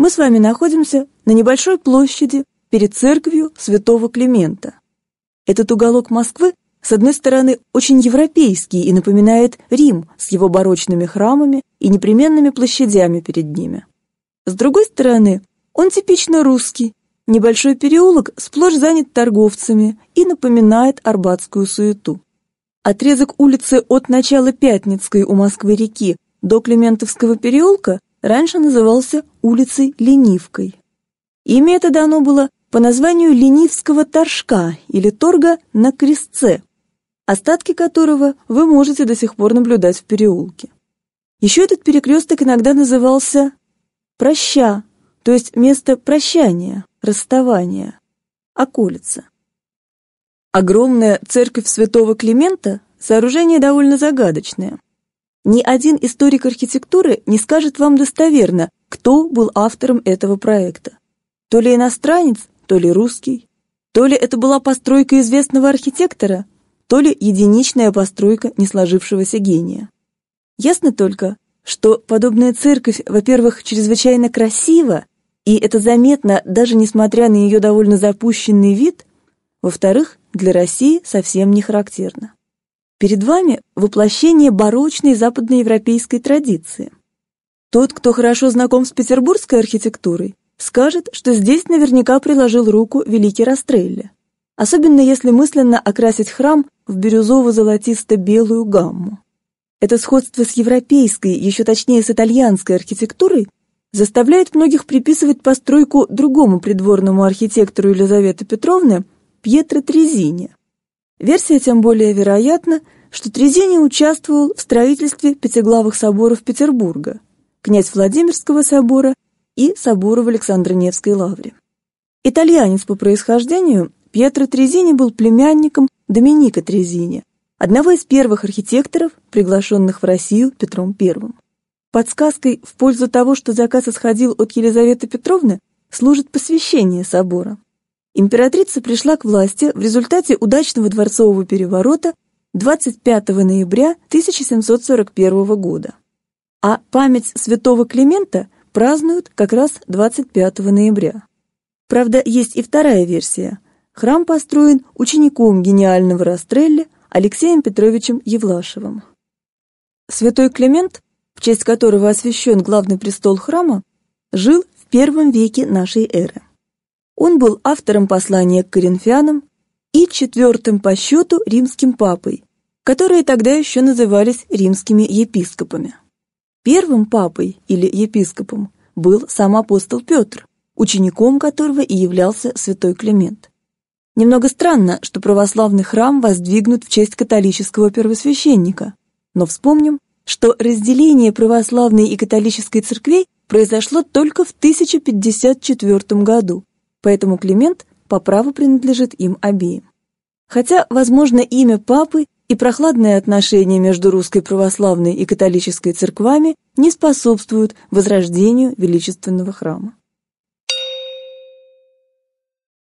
Мы с вами находимся на небольшой площади перед церковью святого Климента. Этот уголок Москвы, с одной стороны, очень европейский и напоминает Рим с его барочными храмами и непременными площадями перед ними. С другой стороны, он типично русский. Небольшой переулок сплошь занят торговцами и напоминает арбатскую суету. Отрезок улицы от начала Пятницкой у Москвы-реки до Климентовского переулка раньше назывался улицей Ленивкой. Имя это дано было по названию Ленивского торжка или торга на крестце, остатки которого вы можете до сих пор наблюдать в переулке. Еще этот перекресток иногда назывался «проща», то есть место прощания, расставания, околица. Огромная церковь святого Климента – сооружение довольно загадочное. Ни один историк архитектуры не скажет вам достоверно, кто был автором этого проекта. То ли иностранец, то ли русский, то ли это была постройка известного архитектора, то ли единичная постройка несложившегося гения. Ясно только, что подобная церковь, во-первых, чрезвычайно красива, и это заметно даже несмотря на ее довольно запущенный вид, во-вторых, для России совсем не характерно. Перед вами воплощение барочной западноевропейской традиции. Тот, кто хорошо знаком с петербургской архитектурой, скажет, что здесь наверняка приложил руку великий Растрелли, особенно если мысленно окрасить храм в бирюзово-золотисто-белую гамму. Это сходство с европейской, еще точнее с итальянской архитектурой, заставляет многих приписывать постройку другому придворному архитектору Елизаветы Петровны Пьетро Трезини. Версия тем более вероятна, что Трезини участвовал в строительстве пятиглавых соборов Петербурга, князь Владимирского собора и собора в Александро-Невской лавре. Итальянец по происхождению, Пьетро Трезини был племянником Доминика Трезини, одного из первых архитекторов, приглашенных в Россию Петром I. Подсказкой в пользу того, что заказ исходил от Елизаветы Петровны, служит посвящение собора. Императрица пришла к власти в результате удачного дворцового переворота 25 ноября 1741 года. А память святого Климента празднуют как раз 25 ноября. Правда, есть и вторая версия. Храм построен учеником гениального Растрелли Алексеем Петровичем Евлашевым. Святой Климент, в честь которого освящен главный престол храма, жил в первом веке нашей эры. Он был автором послания к коринфянам и четвертым по счету римским папой, которые тогда еще назывались римскими епископами. Первым папой или епископом был сам апостол Петр, учеником которого и являлся святой Климент. Немного странно, что православный храм воздвигнут в честь католического первосвященника, но вспомним, что разделение православной и католической церквей произошло только в 1054 году, поэтому Климент по праву принадлежит им обеим. Хотя, возможно, имя папы и прохладные отношения между русской православной и католической церквами не способствуют возрождению величественного храма.